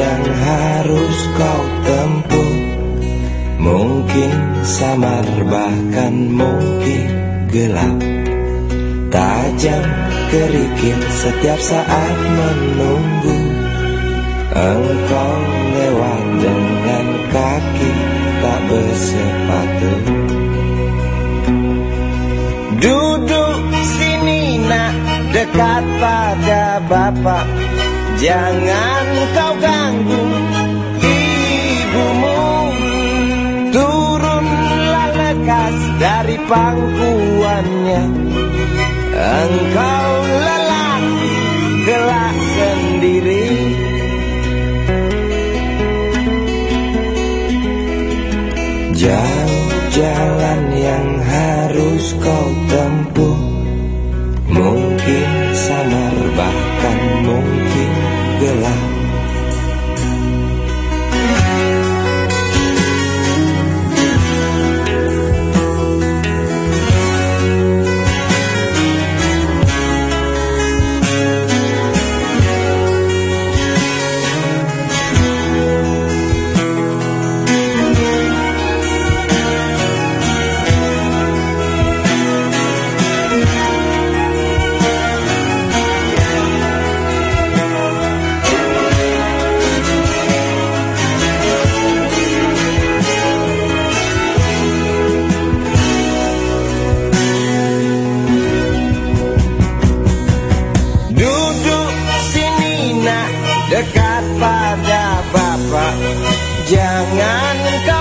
yang harus kau tempuh. Mungkin samar bahkan mungkin gelap. Tajam kerikil setiap saat menunggu. Engkau lewat dengan kaki tak bersepatu. Duduk sini nak dekat pada bapak Jangan kau ganggu ibumu. Turunlah lekas dari pangkuannya. Engkau lelaki kelak sendiri. Jauh jalan yang harus kau tempuh. dekat pada Bapak. Jangan kau